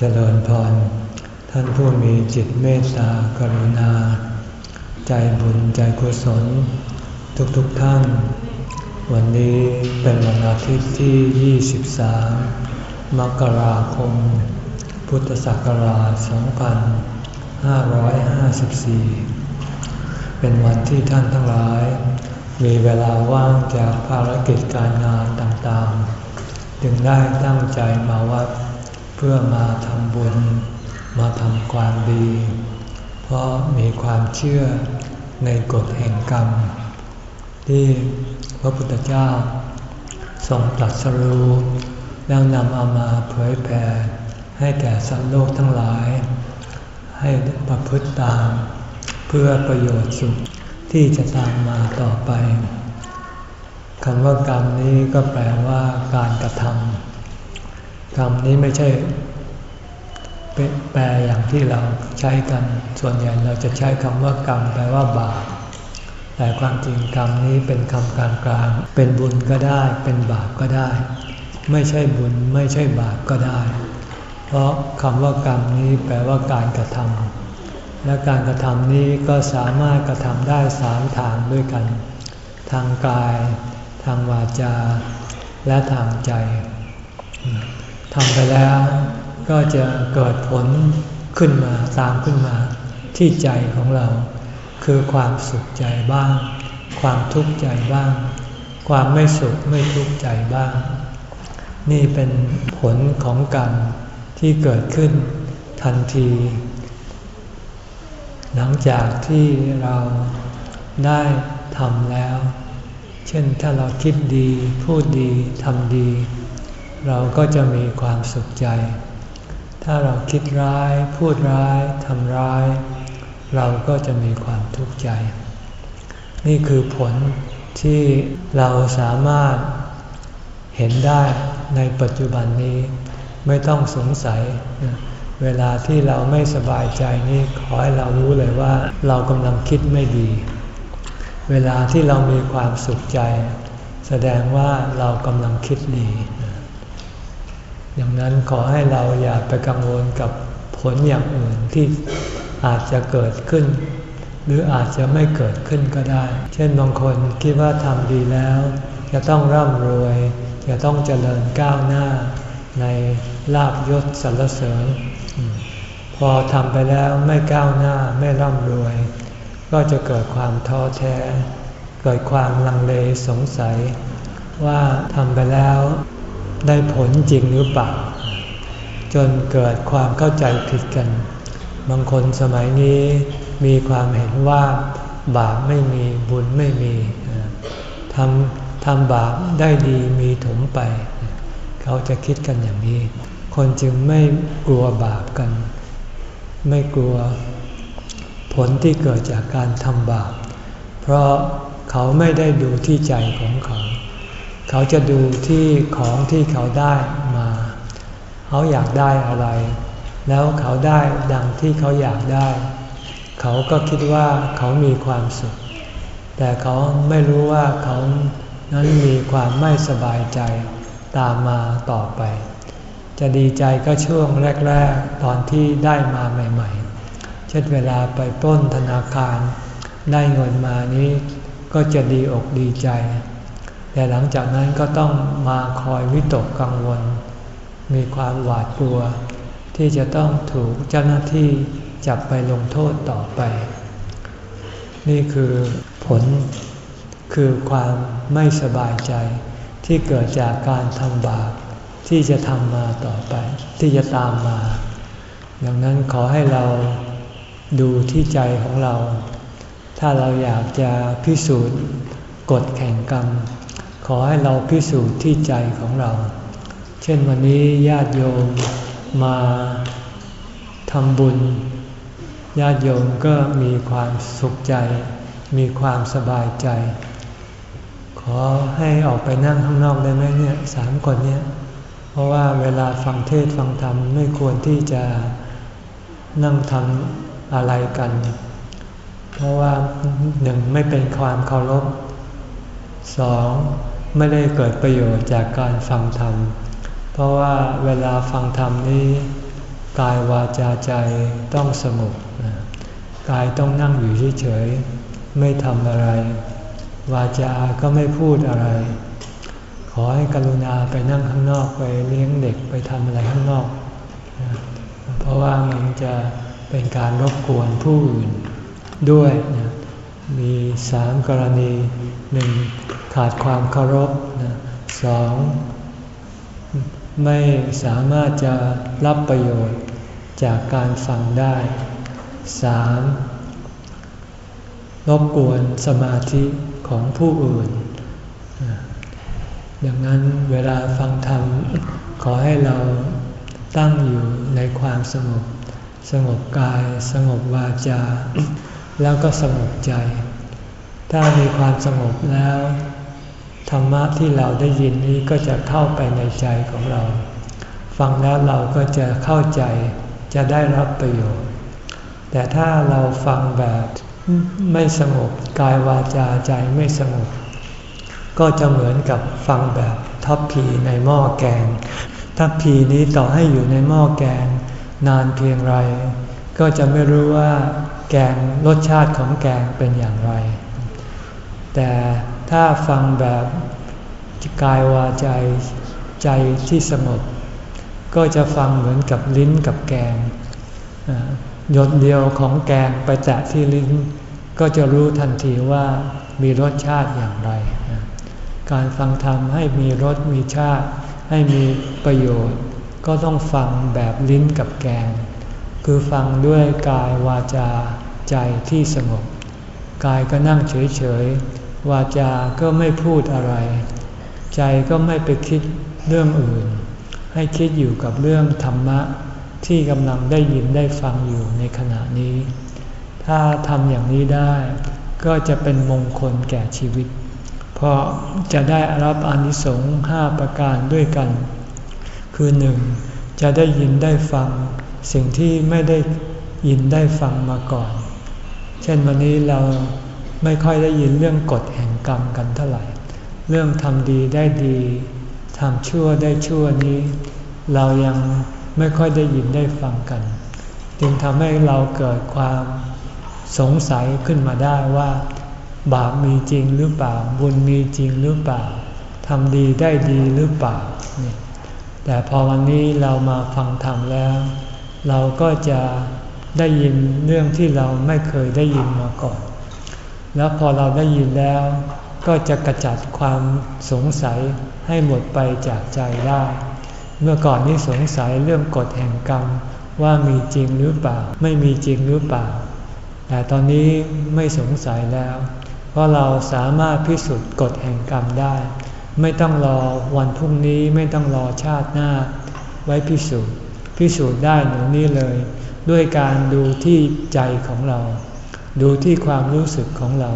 เจริญพร ท่านผู้มีจิตเมตตากรุณา ใจบุญใจกุศล ทุกๆทท่าน วันนี้เป็นวันอาทิตย์ที่ 23 มกราคม พุทธศักราช 2554 เป็นวันที่ท่านทั้งหลาย มีเวลาว่างจากภารกิจการงานต่างๆ จึงได้ตั้งใจมาวัด เพื่อมาทำบุญ มาทำความดี เพราะมีความเชื่อในกฎแห่งกรรม ที่พระพุทธเจ้าทรงตรัสรู้แล้วนำเอามาเผยแผ่ให้แก่สัตว์โลกทั้งหลาย ให้ประพฤติตาม เพื่อประโยชน์สุขที่จะตามมาต่อไปคำว่ากรรมนี้ก็แปลว่าการกระทำ คำนี้ไม่ใช่แปลอย่างที่เราใช้กัน ส่วนใหญ่เราจะใช้คำว่ากรรมแปลว่าบาป แต่ความจริงกรรมนี้เป็นคำกลางกลางเป็นบุญก็ได้ เป็นบาปก็ได้ ไม่ใช่บุญไม่ใช่บาปก็ได้ เพราะคำว่ากรรมนี้แปลว่าการกระทำและการกระทำนี้ก็สามารถกระทำได้สามทางด้วยกัน ทางกาย ทางวาจา และทางใจ ทำไปแล้ว ก็จะเกิดผลขึ้นมาตามขึ้นมา ที่ใจของเรา คือความสุขใจบ้าง ความทุกข์ใจบ้าง ความไม่สุขไม่ทุกข์ใจบ้าง นี่เป็นผลของกรรมที่เกิดขึ้นทันที หลังจากที่เราได้ทำแล้ว เช่นถ้าเราคิดดี พูดดี ทำดี เราก็จะมีความสุขใจ ถ้าเราคิดร้าย พูดร้าย ทำร้าย เราก็จะมีความทุกข์ใจ นี่คือผลที่เราสามารถเห็นได้ในปัจจุบันนี้ไม่ต้องสงสัย เวลาที่เราไม่สบายใจนี่ขอให้เรารู้เลยว่าเรากำลังคิดไม่ดี เวลาที่เรามีความสุขใจ แสดงว่าเรากำลังคิดดี อย่างนั้นขอให้เราอย่าไปกังวลกับผลอย่างอื่นที่อาจจะเกิดขึ้น หรืออาจจะไม่เกิดขึ้นก็ได้ เช่นบางคนคิดว่าทำดีแล้ว จะต้องร่ำรวย จะต้องเจริญก้าวหน้า ในลาบยศสรรเสริญ พอทำไปแล้วไม่ก้าวหน้าไม่ร่ำรวย ก็จะเกิดความท้อแท้ เกิดความลังเลสงสัย ว่าทำไปแล้ว ได้ผลจริงหรือเปล่า จนเกิดความเข้าใจผิดกัน บางคนสมัยนี้มีความเห็นว่าบาปไม่มีบุญไม่มีทำทำบาปได้ดีมีถมไป เขาจะคิดกันอย่างนี้ คนจึงไม่กลัวบาปกัน ไม่กลัวผลที่เกิดจากการทำบาป เพราะเขาไม่ได้ดูที่ใจของเขา เขาจะดูที่ของที่เขาได้มา เขาอยากได้อะไร แล้วเขาได้ดังที่เขาอยากได้ เขาก็คิดว่าเขามีความสุข แต่เขาไม่รู้ว่าเขานั้นมีความไม่สบายใจตามมาต่อไป จะดีใจก็ช่วงแรก ๆ ตอนที่ได้มาใหม่ ๆ เช่นเวลาไปต้นธนาคาร ได้เงินมานี้ก็จะดีอกดีใจ แต่หลังจากนั้นก็ต้องมาคอยวิตกกังวล มีความหวาดกลัว ที่จะต้องถูกเจ้าหน้าที่จับไปลงโทษต่อไป นี่คือผลคือความไม่สบายใจ ที่เกิดจากการทำบาปที่จะทำมาต่อไป ที่จะตามมา ดังนั้นขอให้เราดูที่ใจของเรา ถ้าเราอยากจะพิสูจน์กฎแข่งกรรม ขอให้เราพิสูจน์ที่ใจของเรา เช่นวันนี้ญาติโยมมาทำบุญ ญาติโยมก็มีความสุขใจ มีความสบายใจ ขอให้ออกไปนั่งข้างนอกได้ไหมเนี่ยสามคนเนี่ยเพราะว่าเวลาฟังเทศฟังธรรมไม่ควรที่จะนั่งทำอะไรกัน เพราะว่าหนึ่งไม่เป็นความเคารพสอง ไม่ได้เกิดประโยชน์จากการฟังธรรม เพราะว่าเวลาฟังธรรมนี้กายวาจาใจต้องสงบกายต้องนั่งอยู่เฉยๆไม่ทำอะไร วาจาก็ไม่พูดอะไร ขอให้กรุณาไปนั่งข้างนอกไปเลี้ยงเด็กไปทำอะไรข้างนอก เพราะว่ามันจะเป็นการรบกวนผู้อื่นด้วย มีสามกรณีหนึ่ง ขาดความเคารพนะสองไม่สามารถจะรับประโยชน์จากการฟังได้สามรบกวนสมาธิของผู้อื่น ดังนั้นเวลาฟังธรรม ขอให้เราตั้งอยู่ในความสงบ สงบกาย สงบวาจา แล้วก็สงบใจ ถ้ามีความสงบแล้ว ธรรมะที่เราได้ยินนี้ก็จะเข้าไปในใจของเรา ฟังแล้วเราก็จะเข้าใจจะได้รับประโยชน์ แต่ถ้าเราฟังแบบไม่สงบกายวาจาใจไม่สงบ ก็จะเหมือนกับฟังแบบทัพพีในหม้อแกง ทัพพีนี้ต่อให้อยู่ในหม้อแกง นานเพียงไร ก็จะไม่รู้ว่าแกงรสชาติของแกงเป็นอย่างไร แต่ ถ้าฟังแบบกายวาจาใจที่สงบก็จะฟังเหมือนกับลิ้นกับแกงหยดเดียวของแกงไปแตะที่ลิ้น ก็จะรู้ทันทีว่ามีรสชาติอย่างไร การฟังธรรมให้มีรสมีชาติ ให้มีประโยชน์ ก็ต้องฟังแบบลิ้นกับแกง คือฟังด้วยกายวาจาใจที่สงบ กายก็นั่งเฉยๆ วาจาก็ไม่พูดอะไร ใจก็ไม่ไปคิดเรื่องอื่น ให้คิดอยู่กับเรื่องธรรมะที่กำลังได้ยินได้ฟังอยู่ในขณะนี้ ถ้าทำอย่างนี้ได้ ก็จะเป็นมงคลแก่ชีวิต เพราะจะได้รับอนิสงส์ห้าประการด้วยกัน คือหนึ่งจะได้ยินได้ฟัง สิ่งที่ไม่ได้ยินได้ฟังมาก่อน เช่นวันนี้เรา ไม่ค่อยได้ยินเรื่องกฎแห่งกรรมกันเท่าไหร่ เรื่องทำดีได้ดีทำชั่วได้ชั่วนี้ เรายังไม่ค่อยได้ยินได้ฟังกัน จึงทำให้เราเกิดความสงสัยขึ้นมาได้ว่า บาปมีจริงหรือเปล่า บุญมีจริงหรือเปล่าทำดีได้ดีหรือเปล่านี่แต่พอวันนี้เรามาฟังธรรมแล้ว เราก็จะได้ยินเรื่องที่เราไม่เคยได้ยินมาก่อน แล้วพอเราได้ยินแล้ว ก็จะกระจัดความสงสัยให้หมดไปจากใจได้ เมื่อก่อนนี้สงสัยเรื่องกฎแห่งกรรมว่ามีจริงหรือเปล่า ไม่มีจริงหรือเปล่า แต่ตอนนี้ไม่สงสัยแล้ว เพราะเราสามารถพิสูจน์กฎแห่งกรรมได้ ไม่ต้องรอวันพรุ่งนี้ไม่ต้องรอชาติหน้า ไว้พิสูจน์ พิสูจน์ได้หนูนี้เลย ด้วยการดูที่ใจของเรา ดูที่ความรู้สึกของเรา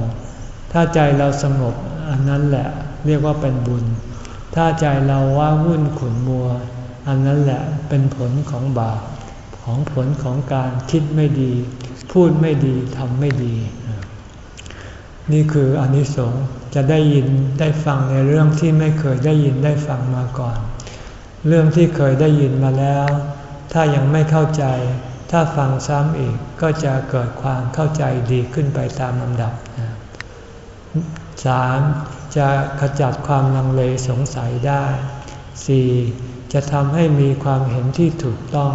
ถ้าใจเราสงบอันนั้นแหละเรียกว่าเป็นบุญ ถ้าใจเราว่าวุ่นขุนมัว อันนั้นแหละเป็นผลของบาปของผลของการคิดไม่ดี พูดไม่ดีทำไม่ดี นี่คืออนิสงส์จะได้ยินได้ฟังในเรื่องที่ไม่เคยได้ยินได้ฟังมาก่อน เรื่องที่เคยได้ยินมาแล้ว ถ้ายังไม่เข้าใจ ถ้าฟังซ้ำอีกก็จะเกิดความเข้าใจดีขึ้นไปตามลำดับสามจะขจัดความลังเลสงสัยได้ 4. จะทำให้มีความเห็นที่ถูกต้อง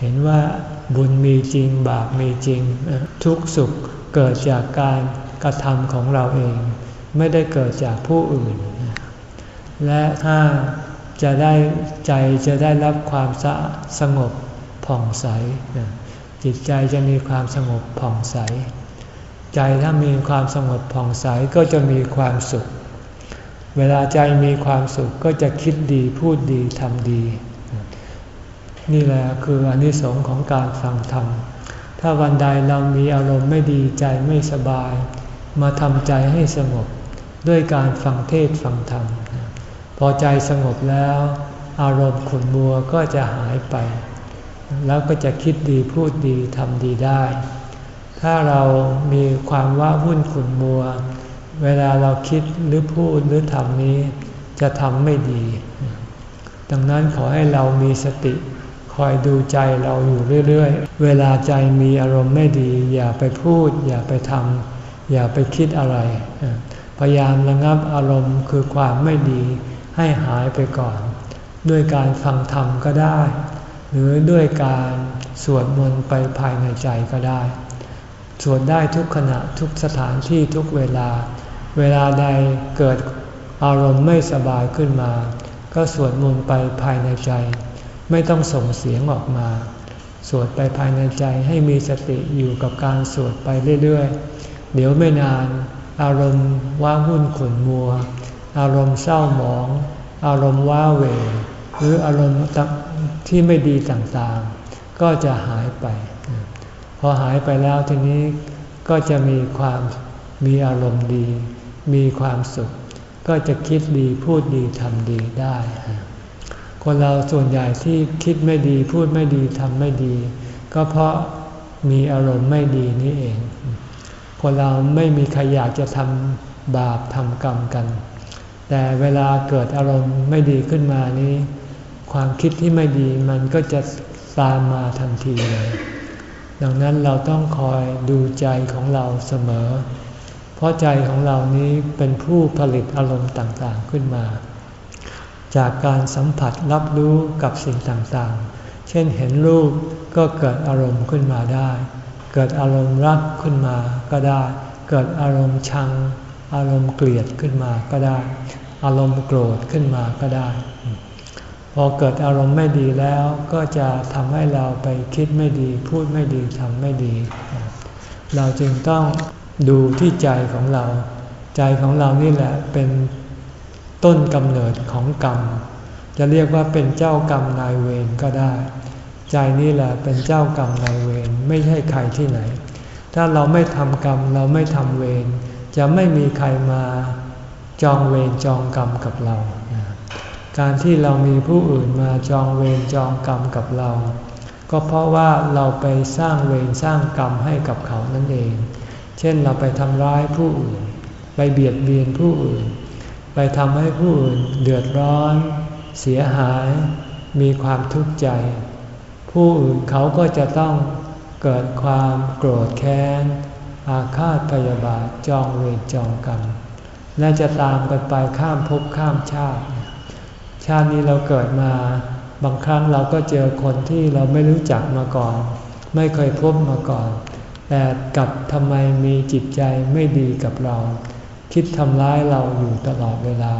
เห็นว่าบุญมีจริงบาปมีจริง ทุกสุขเกิดจากการกระทำของเราเอง ไม่ได้เกิดจากผู้อื่น และห้าจะได้ใจจะได้รับความสสงบ ผ่องใส จิตใจจะมีความสงบผ่องใส ใจถ้ามีความสงบผ่องใสก็จะมีความสุข เวลาใจมีความสุขก็จะคิดดีพูดดีทำดี นี่แหละคืออนิสงค์ของการฟังธรรม ถ้าวันใดเรามีอารมณ์ไม่ดีใจไม่สบาย มาทำใจให้สงบด้วยการฟังเทศฟังธรรม พอใจสงบแล้ว อารมณ์ขุ่นมัวก็จะหายไป แล้วก็จะคิดดีพูดดีทำดีได้ ถ้าเรามีความว่าวุ่นขุ่นมัว เวลาเราคิดหรือพูดหรือทำนี้ จะทำไม่ดี ดังนั้นขอให้เรามีสติ คอยดูใจเราอยู่เรื่อยๆ เวลาใจมีอารมณ์ไม่ดี อย่าไปพูด อย่าไปทำอย่าไปคิดอะไร พยายามระงับอารมณ์คือความไม่ดีให้หายไปก่อน ด้วยการฟังธรรมก็ได้ หรือด้วยการสวดมนต์ไปภายในใจก็ได้ สวดได้ทุกขณะทุกสถานที่ทุกเวลา เวลาใดเกิดอารมณ์ไม่สบายขึ้นมา ก็สวดมนต์ไปภายในใจ ไม่ต้องส่งเสียงออกมา สวดไปภายในใจให้มีสติอยู่กับการสวดไปเรื่อยๆ เดี๋ยวไม่นาน อารมณ์ว้าวุ่นขุนมัว อารมณ์เศร้าหมอง อารมณ์ว้าเหวหรืออารมณ์ ที่ไม่ดีต่างๆ ก็จะหายไป พอหายไปแล้วทีนี้ก็จะมีความมีอารมณ์ดี มีความสุข ก็จะคิดดีพูดดีทำดีได้ คนเราส่วนใหญ่ที่คิดไม่ดีพูดไม่ดีทำไม่ดี ก็เพราะมีอารมณ์ไม่ดีนี่เอง คนเราไม่มีใครอยากจะทำบาปทำกรรมกัน แต่เวลาเกิดอารมณ์ไม่ดีขึ้นมานี้ ความคิดที่ไม่ดีมันก็จะตามมาทันทีเลย ดังนั้นเราต้องคอยดูใจของเราเสมอ เพราะใจของเรานี้เป็นผู้ผลิตอารมณ์ต่างๆขึ้นมา จากการสัมผัสรับรู้กับสิ่งต่างๆ เช่นเห็นรูปก็เกิดอารมณ์ขึ้นมาได้ เกิดอารมณ์รักขึ้นมาก็ได้ เกิดอารมณ์ชัง อารมณ์เกลียดขึ้นมาก็ได้ อารมณ์โกรธขึ้นมาก็ได้ พอเกิดอารมณ์ไม่ดีแล้วก็จะทำให้เราไปคิดไม่ดี พูดไม่ดีทำไม่ดี เราจึงต้องดูที่ใจของเรา ใจของเรานี่แหละเป็นต้นกำเนิดของกรรม จะเรียกว่าเป็นเจ้ากรรมนายเวรก็ได้ ใจนี่แหละเป็นเจ้ากรรมนายเวรไม่ใช่ใครที่ไหน ถ้าเราไม่ทำกรรมเราไม่ทำเวรจะไม่มีใครมาจองเวรจองกรรมกับเรา การที่เรามีผู้อื่นมาจองเวรจองกรรมกับเรา ก็เพราะว่าเราไปสร้างเวรสร้างกรรมให้กับเขานั่นเอง เช่นเราไปทำร้ายผู้อื่น ไปเบียดเบียนผู้อื่น ไปทำให้ผู้อื่นเดือดร้อน เสียหาย มีความทุกข์ใจ ผู้อื่นเขาก็จะต้องเกิดความโกรธแค้น อาฆาตพยาบาทจองเวรจองกรรมและจะตามกันไปข้ามภพข้ามชาติ ชาตินี้เราเกิดมา บางครั้งเราก็เจอคนที่เราไม่รู้จักมาก่อน ไม่เคยพบมาก่อน แต่กับทำไมมีจิตใจไม่ดีกับเรา คิดทำร้ายเราอยู่ตลอดเวลา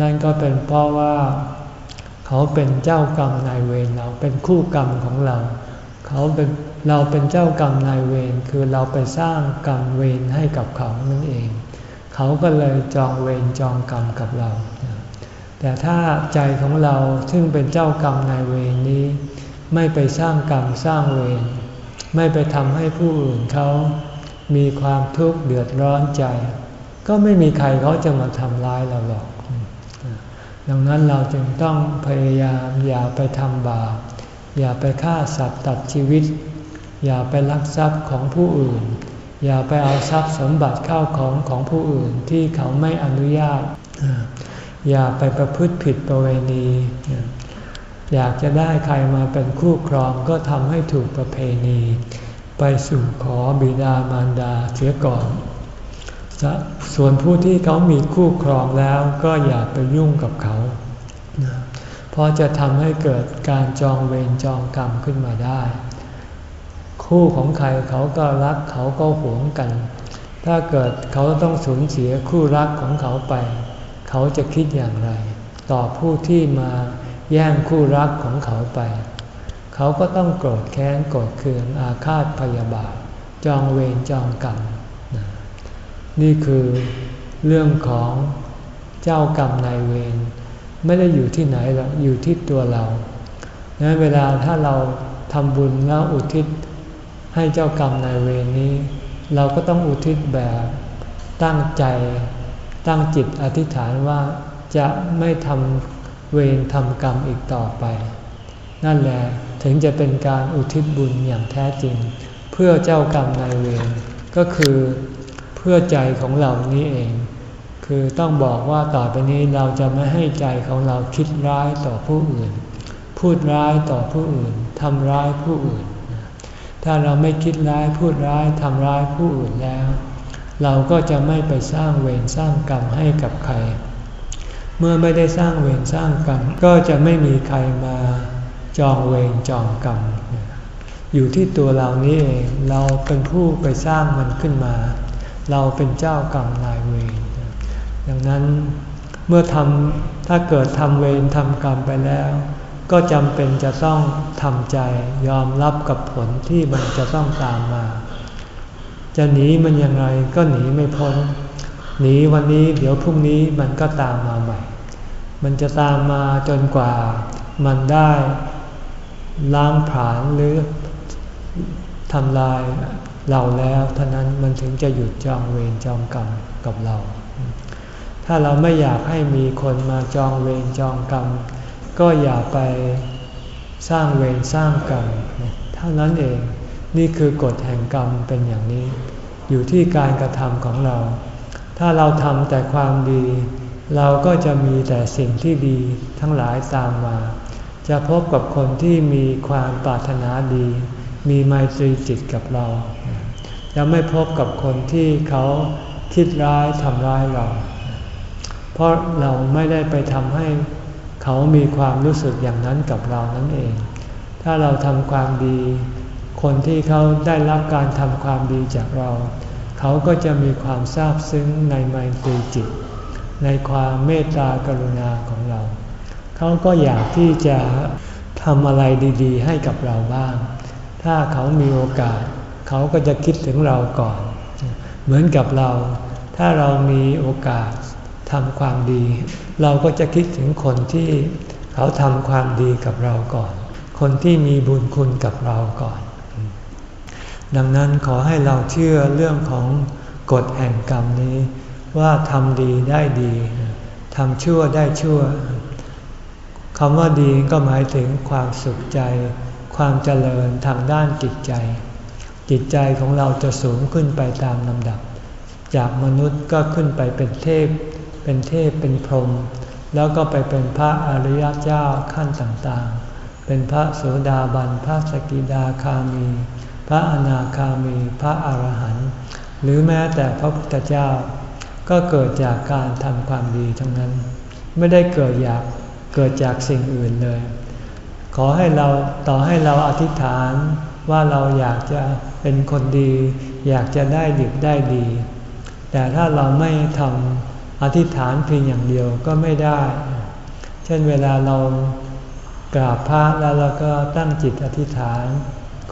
นั่นก็เป็นเพราะว่า เขาเป็นเจ้ากรรมนายเวรเราเป็นคู่กรรมของเรา เขาเป็นเราเป็นเจ้ากรรมนายเวรคือเราไปสร้างกรรมเวรให้กับเขานั่นเอง เขาก็เลยจองเวรจองกรรมกับเรา แต่ถ้าใจของเราซึ่งเป็นเจ้ากรรมนายเวรนี้ ไม่ไปสร้างกรรมสร้างเวรไม่ไปทำให้ผู้อื่นเขามีความทุกข์เดือดร้อนใจ ก็ไม่มีใครเขาจะมาทำร้ายเราหรอก ดังนั้นเราจึงต้องพยายามอย่าไปทำบาปอย่าไปฆ่าสัตว์ตัดชีวิต อย่าไปลักทรัพย์ของผู้อื่น อย่าไปเอาทรัพย์สมบัติเข้าของของผู้อื่นที่เขาไม่อนุญาต อย่าไปประพฤติผิดประเวณี อยากจะได้ใครมาเป็นคู่ครองก็ทำให้ถูกประเพณี ไปสู่ขอบิดามารดาเสียก่อน ส่วนผู้ที่เขามีคู่ครองแล้วก็อย่าไปยุ่งกับเขา เพราะจะทำให้เกิดการจองเวรจองกรรมขึ้นมาได้ คู่ของใครเขาก็รักเขาก็หวงกัน ถ้าเกิดเขาต้องสูญเสียคู่รักของเขาไป เขาจะคิดอย่างไร ต่อผู้ที่มาแย่งคู่รักของเขาไป เขาก็ต้องโกรธแค้นโกรธเคืองอาฆาตพยาบาท จองเวรจองกรรมนี่คือเรื่องของเจ้ากรรมนายเวรไม่ได้อยู่ที่ไหนหรอกอยู่ที่ตัวเรานะเวลาถ้าเราทำบุญแล้วอุทิศให้เจ้ากรรมนายเวรนี้ เราก็ต้องอุทิศแบบตั้งใจ ตั้งจิตอธิษฐานว่าจะไม่ทำเวรทำกรรมอีกต่อไป นั่นแหละถึงจะเป็นการอุทิศบุญอย่างแท้จริง เพื่อเจ้ากรรมนายเวรก็คือเพื่อใจของเรานี้เอง คือต้องบอกว่าต่อไปนี้เราจะไม่ให้ใจของเราคิดร้ายต่อผู้อื่นพพูดร้ายต่อผู้อื่นทำร้ายผู้อื่น ถ้าเราไม่คิดร้ายพูดร้ายทำร้ายผู้อื่นแล้ว เราก็จะไม่ไปสร้างเวรสร้างกรรมให้กับใคร เมื่อไม่ได้สร้างเวรสร้างกรรม ก็จะไม่มีใครมาจองเวรจองกรรม อยู่ที่ตัวเรานี้เองเราเป็นผู้ไปสร้างมันขึ้นมา เราเป็นเจ้ากรรมนายเวรดังนั้นเมื่อทำถ้าเกิดทำเวรทำกรรมไปแล้ว ก็จำเป็นจะต้องทำใจยอมรับกับผลที่มันจะต้องตามมา จะหนีมันยังไงก็หนีไม่พ้น หนีวันนี้เดี๋ยวพรุ่งนี้มันก็ตามมาใหม่ มันจะตามมาจนกว่า มันได้ล้างผลาญหรือทำลายเราแล้วเท่านั้นมันถึงจะหยุดจองเวรจองกรรมกับเรา ถ้าเราไม่อยากให้มีคนมาจองเวรจองกรรม ก็อย่าไปสร้างเวรสร้างกรรมเท่านั้นเอง นี่คือกฎแห่งกรรมเป็นอย่างนี้ อยู่ที่การกระทำของเรา ถ้าเราทำแต่ความดี เราก็จะมีแต่สิ่งที่ดีทั้งหลายตามมา จะพบกับคนที่มีความปรารถนาดี มีไมตรีจิตกับเรา จะไม่พบกับคนที่เขาคิดร้ายทำร้ายเรา เพราะเราไม่ได้ไปทำให้เขามีความรู้สึกอย่างนั้นกับเรานั่นเอง ถ้าเราทำความดี คนที่เขาได้รับการทำความดีจากเรา เขาก็จะมีความซาบซึ้งในไมตรีจิต ในความเมตตากรุณาของเรา เขาก็อยากที่จะทำอะไรดีๆ ให้กับเราบ้าง ถ้าเขามีโอกาส เขาก็จะคิดถึงเราก่อน เหมือนกับเรา ถ้าเรามีโอกาสทำความดี เราก็จะคิดถึงคนที่เขาทำความดีกับเราก่อน คนที่มีบุญคุณกับเราก่อน ดังนั้นขอให้เราเชื่อเรื่องของกฎแห่งกรรมนี้ ว่าทำดีได้ดีทำชั่วได้ชั่วคำว่าดีก็หมายถึงความสุขใจ ความเจริญทางด้านจิตใจ จิตใจของเราจะสูงขึ้นไปตามลำดับ จากมนุษย์ก็ขึ้นไปเป็นเทพ เป็นเทพเป็นพรหมแล้วก็ไปเป็นพระอริยเจ้าขั้นต่างๆ เป็นพระโสดาบันพระสกิดาคามี พระอนาคามีพระอรหันต์หรือแม้แต่พระพุทธเจ้า ก็เกิดจากการทำความดีทั้งนั้น ไม่ได้เกิดอยากเกิดจากสิ่งอื่นเลย ขอให้เราต่อให้เราอธิษฐานว่าเราอยากจะเป็นคนดี อยากจะได้ดีได้ดี แต่ถ้าเราไม่ทำอธิษฐานเพียงอย่างเดียวก็ไม่ได้ เช่นเวลาเรากราบพระแล้วเราก็ตั้งจิตอธิษฐาน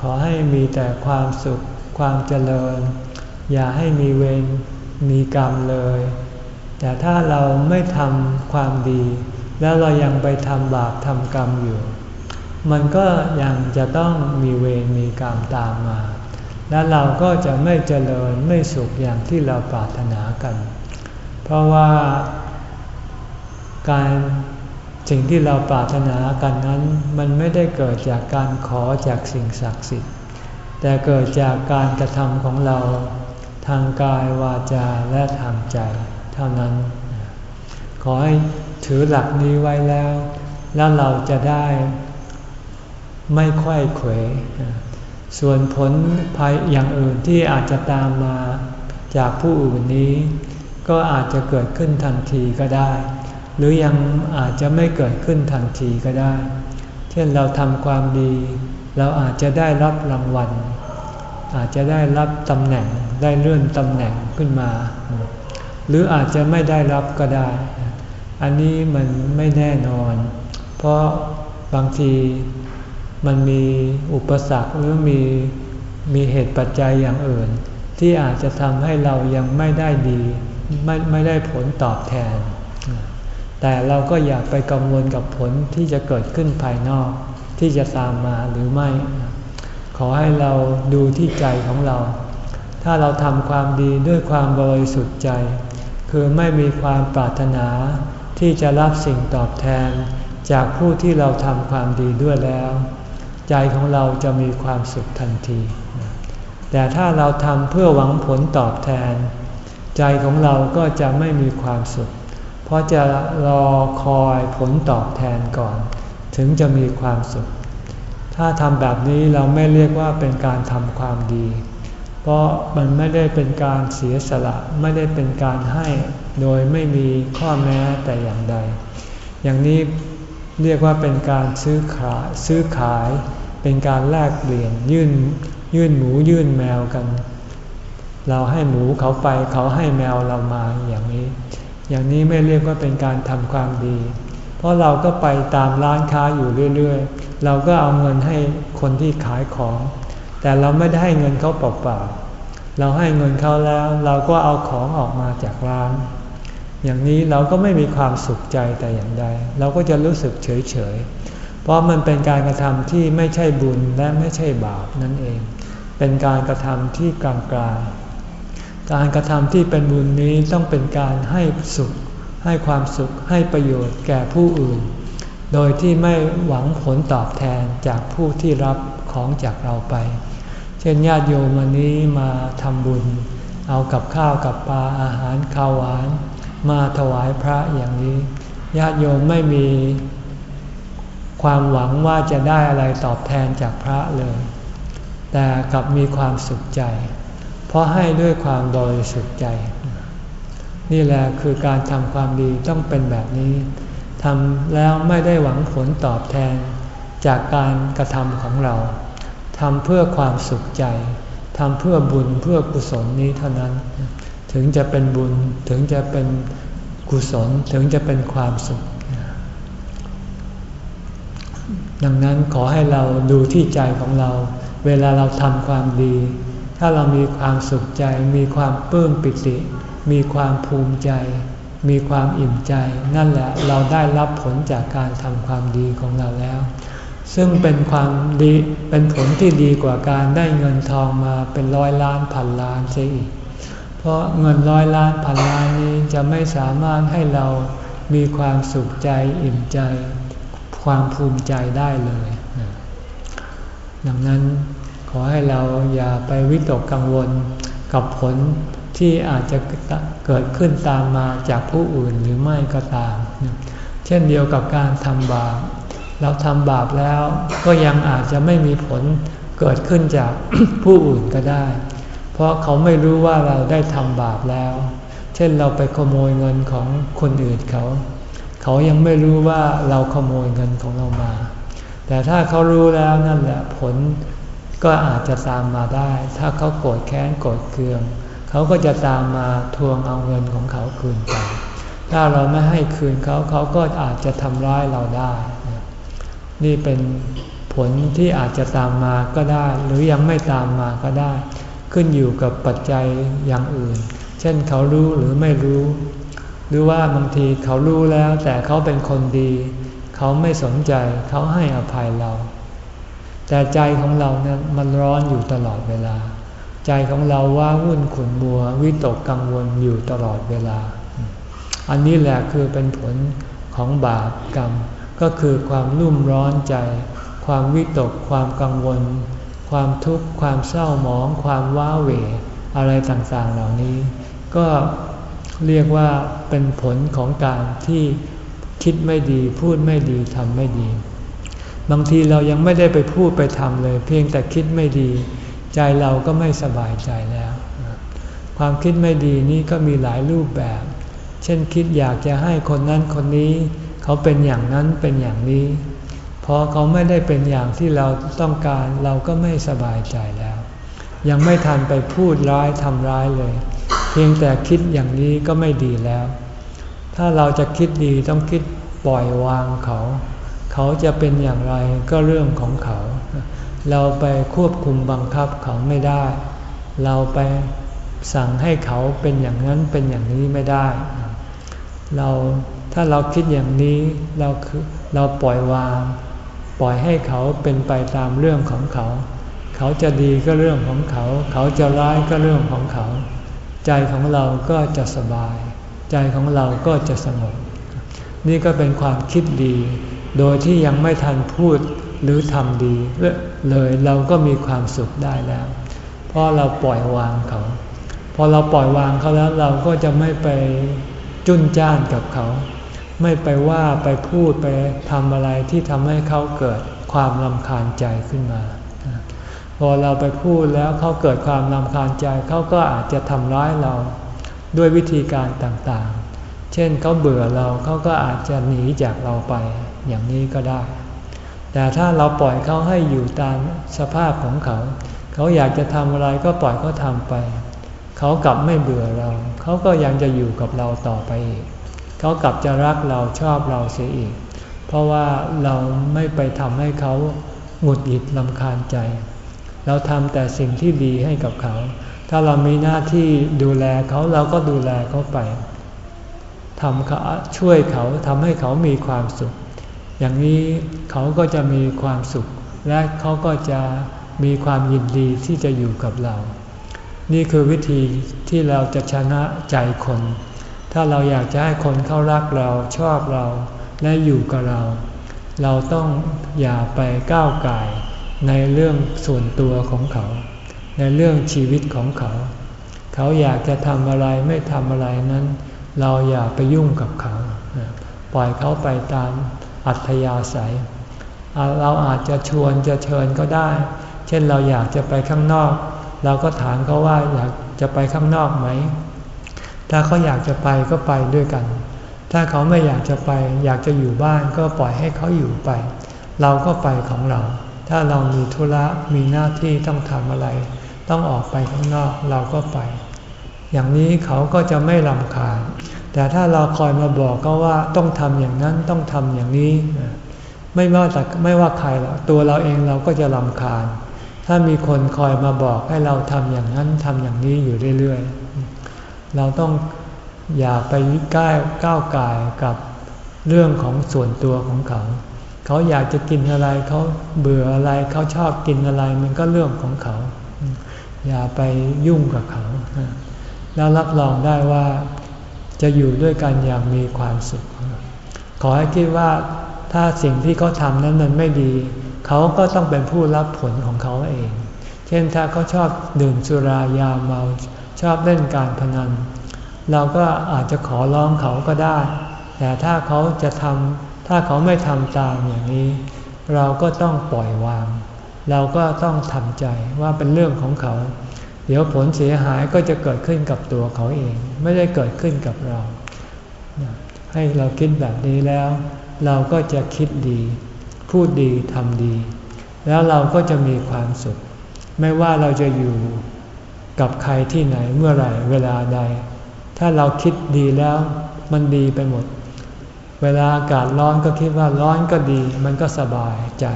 ขอให้มีแต่ความสุขความเจริญ อย่าให้มีเวรมีกรรมเลย แต่ถ้าเราไม่ทำความดี แล้วเรายังไปทำบาปทำกรรมอยู่ มันก็ยังจะต้องมีเวรมีกรรมตามมา และเราก็จะไม่เจริญไม่สุขอย่างที่เราปรารถนากัน เพราะว่าการ สิ่งที่เราปรารถนากันนั้นมันไม่ได้เกิดจากการขอจากสิ่งศักดิ์สิทธิ์ แต่เกิดจากการกระทำของเราทางกายวาจาและทางใจ เท่านั้น ขอให้ถือหลักนี้ไว้แล้ว แล้วเราจะได้ไม่ค่อยเขวส่วนผลภัยอย่างอื่นที่อาจจะตามมาจากผู้อื่นนี้ ก็อาจจะเกิดขึ้นทันทีก็ได้ หรือยังอาจจะไม่เกิดขึ้นทันทีก็ได้ เช่นเราทำความดี เราอาจจะได้รับรางวัล อาจจะได้รับตำแหน่งได้เลื่อนตำแหน่งขึ้นมา หรืออาจจะไม่ได้รับก็ได้ อันนี้มันไม่แน่นอน เพราะบางทีมันมีอุปสรรคหรือมีมีเหตุปัจจัยอย่างอื่น ที่อาจจะทำให้เรายังไม่ได้ดี ไม่ไม่ได้ผลตอบแทน แต่เราก็อยากไปกังวลกับผลที่จะเกิดขึ้นภายนอกที่จะตามมาหรือไม่ ขอให้เราดูที่ใจของเรา ถ้าเราทำความดีด้วยความบริสุทธิ์ใจ คือไม่มีความปรารถนาที่จะรับสิ่งตอบแทน จากผู้ที่เราทำความดีด้วยแล้ว ใจของเราจะมีความสุขทันที แต่ถ้าเราทำเพื่อหวังผลตอบแทน ใจของเราก็จะไม่มีความสุข เพราะจะรอคอยผลตอบแทนก่อน ถึงจะมีความสุข ถ้าทำแบบนี้เราไม่เรียกว่าเป็นการทำความดี เพราะมันไม่ได้เป็นการเสียสละ ไม่ได้เป็นการให้โดยไม่มีข้อแม้แต่อย่างใด อย่างนี้เรียกว่าเป็นการซื้อขายซื้อขาย เป็นการแลกเปลี่ยนยื่นยื่นหมูยื่นแมวกัน เราให้หมูเขาไปเขาให้แมวเรามาอย่างนี้ อย่างนี้ไม่เรียกว่าเป็นการทำความดี เพราะเราก็ไปตามร้านค้าอยู่เรื่อยๆ เราก็เอาเงินให้คนที่ขายของ แต่เราไม่ได้ให้เงินเขาเปล่าๆ เราให้เงินเขาแล้ว เราก็เอาของออกมาจากร้าน อย่างนี้เราก็ไม่มีความสุขใจแต่อย่างใด เราก็จะรู้สึกเฉยๆ เพราะมันเป็นการกระทำที่ไม่ใช่บุญและไม่ใช่บาปนั่นเอง เป็นการกระทำที่กลางกลาง การกระทำที่เป็นบุญนี้ต้องเป็นการให้สุข ให้ความสุขให้ประโยชน์แก่ผู้อื่น โดยที่ไม่หวังผลตอบแทนจากผู้ที่รับของจากเราไป เช่นญาติโยมวันนี้มาทำบุญ เอากับข้าวกับปลาอาหารข้าวหวาน มาถวายพระอย่างนี้ ญาติโยมไม่มีความหวังว่าจะได้อะไรตอบแทนจากพระเลย แต่กลับมีความสุขใจ เพราะให้ด้วยความโดยสุขใจ นี่แหละคือการทำความดีต้องเป็นแบบนี้ทำแล้วไม่ได้หวังผลตอบแทน จากการกระทำของเราทำเพื่อความสุขใจทำเพื่อบุญเพื่อกุศลนี้เท่านั้น ถึงจะเป็นบุญถึงจะเป็นกุศลถึงจะเป็นความสุข ดังนั้นขอให้เราดูที่ใจของเรา เวลาเราทำความดี ถ้าเรามีความสุขใจ มีความปลื้มปิติ มีความภูมิใจ มีความอิ่มใจ นั่นแหละเราได้รับผลจากการทำความดีของเราแล้ว ซึ่งเป็นความดีเป็นผลที่ดีกว่าการได้เงินทองมาเป็นร้อยล้านพันล้านเสียอีกเพราะเงินร้อยล้านพันล้านนี้จะไม่สามารถให้เรามีความสุขใจอิ่มใจ ความภูมิใจได้เลย ดังนั้น ขอให้เราอย่าไปวิตกกังวลกับผลที่อาจจะเกิดขึ้นตามมาจากผู้อื่นหรือไม่ก็ตาม เช่นเดียวกับการทำบาป เราทำบาปแล้วก็ยังอาจจะไม่มีผลเกิดขึ้นจากผู้อื่นก็ได้ เพราะเขาไม่รู้ว่าเราได้ทำบาปแล้ว เช่นเราไปขโมยเงินของคนอื่นเขา เขายังไม่รู้ว่าเราขโมยเงินของเรามา แต่ถ้าเขารู้แล้วนั่นแหละผล ก็อาจจะตามมาได้ ถ้าเขาโกรธแค้นโกรธเคือง เขาก็จะตามมาทวงเอาเงินของเขาคืนไป ถ้าเราไม่ให้คืนเขาเขาก็อาจจะทำร้ายเราได้ นี่เป็นผลที่อาจจะตามมาก็ได้ หรือยังไม่ตามมาก็ได้ ขึ้นอยู่กับปัจจัยอย่างอื่น เช่นเขารู้หรือไม่รู้ หรือว่าบางทีเขารู้แล้วแต่เขาเป็นคนดี เขาไม่สนใจเขาให้อภัยเรา แต่ใจของเราเนี่ยมันร้อนอยู่ตลอดเวลา ใจของเราว่าวุ่นขุนบัววิตกกังวลอยู่ตลอดเวลา อันนี้แหละคือเป็นผลของบาปกรรม ก็คือความรุ่มร้อนใจ ความวิตกความกังวล ความทุกข์ความเศร้าหมอง ความว้าเหวอะไรต่างๆเหล่านี้ ก็เรียกว่าเป็นผลของการที่คิดไม่ดีพูดไม่ดีทำไม่ดี บางทีเรายังไม่ได้ไปพูดไปทำเลย เพียงแต่คิดไม่ดี ใจเราก็ไม่สบายใจแล้ว ความคิดไม่ดีนี่ก็มีหลายรูปแบบ เช่นคิดอยากจะให้คนนั้นคนนี้ เขาเป็นอย่างนั้นเป็นอย่างนี้พอเขาไม่ได้เป็นอย่างที่เราต้องการเราก็ไม่สบายใจแล้ว ยังไม่ทันไปพูดร้ายทำร้ายเลย เพียงแต่คิดอย่างนี้ก็ไม่ดีแล้ว ถ้าเราจะคิดดีต้องคิดปล่อยวางเขา เขาจะเป็นอย่างไรก็เรื่องของเขา เราไปควบคุมบังคับเขาไม่ได้ เราไปสั่งให้เขาเป็นอย่างนั้นเป็นอย่างนี้ไม่ได้ เราถ้าเราคิดอย่างนี้เราคือเราปล่อยวาง ปล่อยให้เขาเป็นไปตามเรื่องของเขา เขาจะดีก็เรื่องของเขา เขาจะร้ายก็เรื่องของเขา ใจของเราก็จะสบาย ใจของเราก็จะสงบนี่ก็เป็นความคิดดี โดยที่ยังไม่ทันพูดหรือทำดีเลยเราก็มีความสุขได้แล้ว เพราะเราปล่อยวางเขา พอเราปล่อยวางเขาแล้วเราก็จะไม่ไปจุนจ้านกับเขา ไม่ไปว่าไปพูดไปทำอะไรที่ทำให้เขาเกิดความลำคาญใจขึ้นมา พอเราไปพูดแล้วเขาเกิดความลำคาญใจเขาก็อาจจะทำร้ายเราด้วยวิธีการต่างๆ เช่นเขาเบื่อเราเขาก็อาจจะหนีจากเราไป อย่างนี้ก็ได้ แต่ถ้าเราปล่อยเขาให้อยู่ตามสภาพของเขา เขาอยากจะทำอะไรก็ปล่อยเขาทำไป เขากลับไม่เบื่อเรา เขาก็ยังจะอยู่กับเราต่อไปอีก เขากลับจะรักเราชอบเราเสียอีก เพราะว่าเราไม่ไปทำให้เขาหงุดหงิดลำคาญใจ เราทำแต่สิ่งที่ดีให้กับเขา ถ้าเรามีหน้าที่ดูแลเขาเราก็ดูแลเขาไปทำเขาช่วยเขาทำให้เขามีความสุข อย่างนี้เขาก็จะมีความสุข และเขาก็จะมีความยินดีที่จะอยู่กับเรา นี่คือวิธีที่เราจะชนะใจคน ถ้าเราอยากจะให้คนเขารักเราชอบเราและอยู่กับเรา เราต้องอย่าไปก้าวไก่ในเรื่องส่วนตัวของเขา ในเรื่องชีวิตของเขา เขาอยากจะทำอะไรไม่ทำอะไรนั้น เราอย่าไปยุ่งกับเขา ปล่อยเขาไปตาม อัธยาศัย เราอาจจะชวนจะเชิญก็ได้ เช่นเราอยากจะไปข้างนอก เราก็ถามเขาว่าอยากจะไปข้างนอกไหม ถ้าเขาอยากจะไปก็ไปด้วยกัน ถ้าเขาไม่อยากจะไปอยากจะอยู่บ้านก็ปล่อยให้เขาอยู่ไป เราก็ไปของเรา ถ้าเรามีธุระมีหน้าที่ต้องทำอะไร ต้องออกไปข้างนอกเราก็ไป อย่างนี้เขาก็จะไม่ลำคาญ แต่ถ้าเราคอยมาบอกก็ว่าต้องทำอย่างนั้นต้องทำอย่างนี้ ไม่ว่าแต่ไม่ว่าใครหรอกตัวเราเองเราก็จะลำคาญ ถ้ามีคนคอยมาบอกให้เราทำอย่างนั้นทำอย่างนี้อยู่เรื่อยๆ เราต้องอย่าไปก้าวก้าวกายกับเรื่องของส่วนตัวของเขา เขาอยากจะกินอะไรเขาเบื่ออะไรเขาชอบกินอะไรมันก็เรื่องของเขา อย่าไปยุ่งกับเขา แล้วรับรองได้ว่า จะอยู่ด้วยกันอย่างมีความสุข ขอให้คิดว่าถ้าสิ่งที่เขาทำนั้นมันไม่ดี เขาก็ต้องเป็นผู้รับผลของเขาเอง เช่นถ้าเขาชอบดื่มสุรายาเมาชอบเล่นการพนัน เราก็อาจจะขอร้องเขาก็ได้ แต่ถ้าเขาจะทำถ้าเขาไม่ทำตามอย่างนี้ เราก็ต้องปล่อยวาง เราก็ต้องทำใจว่าเป็นเรื่องของเขา เดี๋ยวผลเสียหายก็จะเกิดขึ้นกับตัวเขาเอง ไม่ได้เกิดขึ้นกับเรา ให้เราคิดแบบนี้แล้ว เราก็จะคิดดี พูดดีทำดี แล้วเราก็จะมีความสุข ไม่ว่าเราจะอยู่กับใครที่ไหนเมื่อไหร่เวลาใด ถ้าเราคิดดีแล้วมันดีไปหมด เวลาอากาศร้อนก็คิดว่าร้อนก็ดี มันก็สบายใจ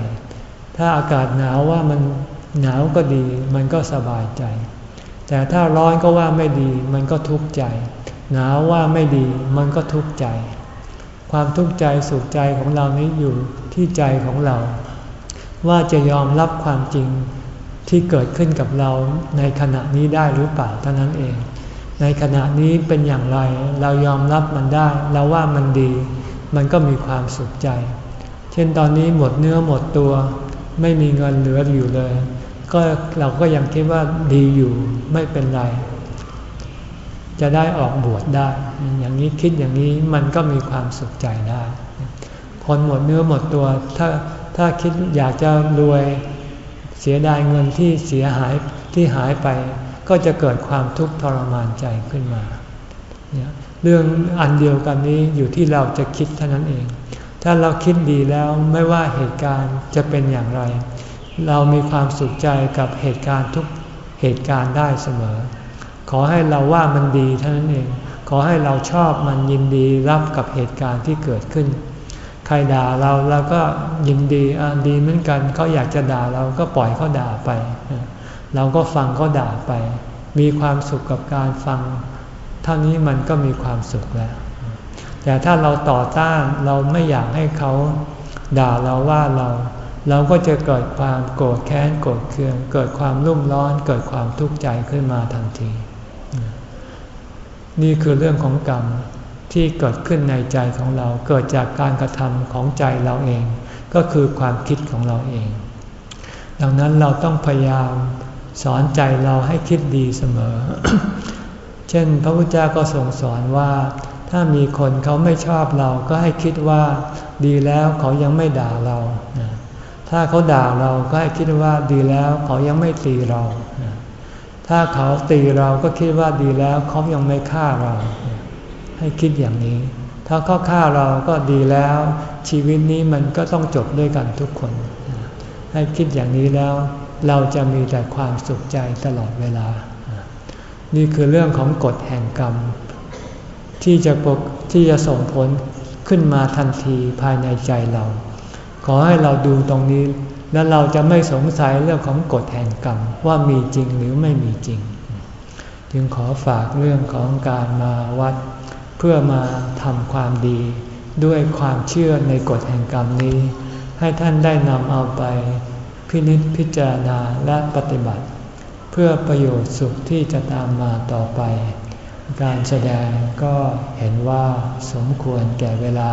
ถ้าอากาศหนาวว่ามันหนาวก็ดี มันก็สบายใจ แต่ถ้าร้อนก็ว่าไม่ดี มันก็ทุกข์ใจ หนาวว่าไม่ดี มันก็ทุกข์ใจ ความทุกข์ใจสุขใจของเรานี้อยู่ที่ใจของเรา ว่าจะยอมรับความจริงที่เกิดขึ้นกับเราในขณะนี้ได้หรือเปล่าเท่านั้นเอง ในขณะนี้เป็นอย่างไรเรายอมรับมันได้ เราว่ามันดี มันก็มีความสุขใจ เช่นตอนนี้หมดเนื้อหมดตัว ไม่มีเงินเหลืออยู่เลย ก็เราก็ยังคิดว่าดีอยู่ไม่เป็นไร จะได้ออกบวชได้ อย่างนี้คิดอย่างนี้มันก็มีความสุขใจได้ คนหมดเนื้อหมดตัวถ้าถ้าคิดอยากจะรวยเสียดายเงินที่เสียหายที่หายไป ก็จะเกิดความทุกข์ทรมานใจขึ้นมาเนี่ยเรื่องอันเดียวกันนี้อยู่ที่เราจะคิดเท่านั้นเอง ถ้าเราคิดดีแล้วไม่ว่าเหตุการณ์จะเป็นอย่างไร เรามีความสุขใจกับเหตุการณ์ทุกเหตุการณ์ได้เสมอ ขอให้เราว่ามันดีเท่านั้นเอง ขอให้เราชอบมันยินดีรับกับเหตุการณ์ที่เกิดขึ้น ใครด่าเราเราก็ยินดีอ่าดีเหมือนกันเขาอยากจะด่าเราก็ปล่อยเขาด่าไป เราก็ฟังเขาด่าไป มีความสุขกับการฟัง เท่านี้มันก็มีความสุขแล้ว แต่ถ้าเราต่อต้านเราไม่อยากให้เขาด่าเราว่าเรา เราก็จะเกิดความโกรธแค้นโกรธเคือง เกิดความรุ่มร้อน เกิดความทุกข์ใจขึ้นมาทันที นี่คือเรื่องของกรรมที่เกิดขึ้นในใจของเราเกิดจากการกระทำของใจเราเอง ก็คือความคิดของเราเอง ดังนั้นเราต้องพยายามสอนใจเราให้คิดดีเสมอ เช่น พระพุทธเจ้าก็ทรงสอนว่า ถ้าถ้ามีคนเขาไม่ชอบเราก็ให้คิดว่าดีแล้วเขายังไม่ด่าเรา ถ้าเขาด่าเราก็ให้คิดว่าดีแล้วเขายังไม่ตีเรา ถ้าเขาตีเราก็คิดว่าดีแล้วเขายังไม่ฆ่าเรา ให้คิดอย่างนี้ ถ้าเขาฆ่าเราก็ดีแล้ว ชีวิตนี้มันก็ต้องจบด้วยกันทุกคน ให้คิดอย่างนี้แล้วเราจะมีแต่ความสุขใจตลอดเวลา นี่คือเรื่องของกฎแห่งกรรม ที่จะปกที่จะส่งผลขึ้นมาทันทีภายในใจเรา ขอให้เราดูตรงนี้ แล้วเราจะไม่สงสัยเรื่องของกฎแห่งกรรมว่ามีจริงหรือไม่มีจริง จึงขอฝากเรื่องของการมาวัด เพื่อมาทำความดี ด้วยความเชื่อในกฎแห่งกรรมนี้ ให้ท่านได้นำเอาไป พินิจพิจารณาและปฏิบัติ เพื่อประโยชน์สุขที่จะตามมาต่อไป การแสดงก็เห็นว่าสมควรแก่เวลา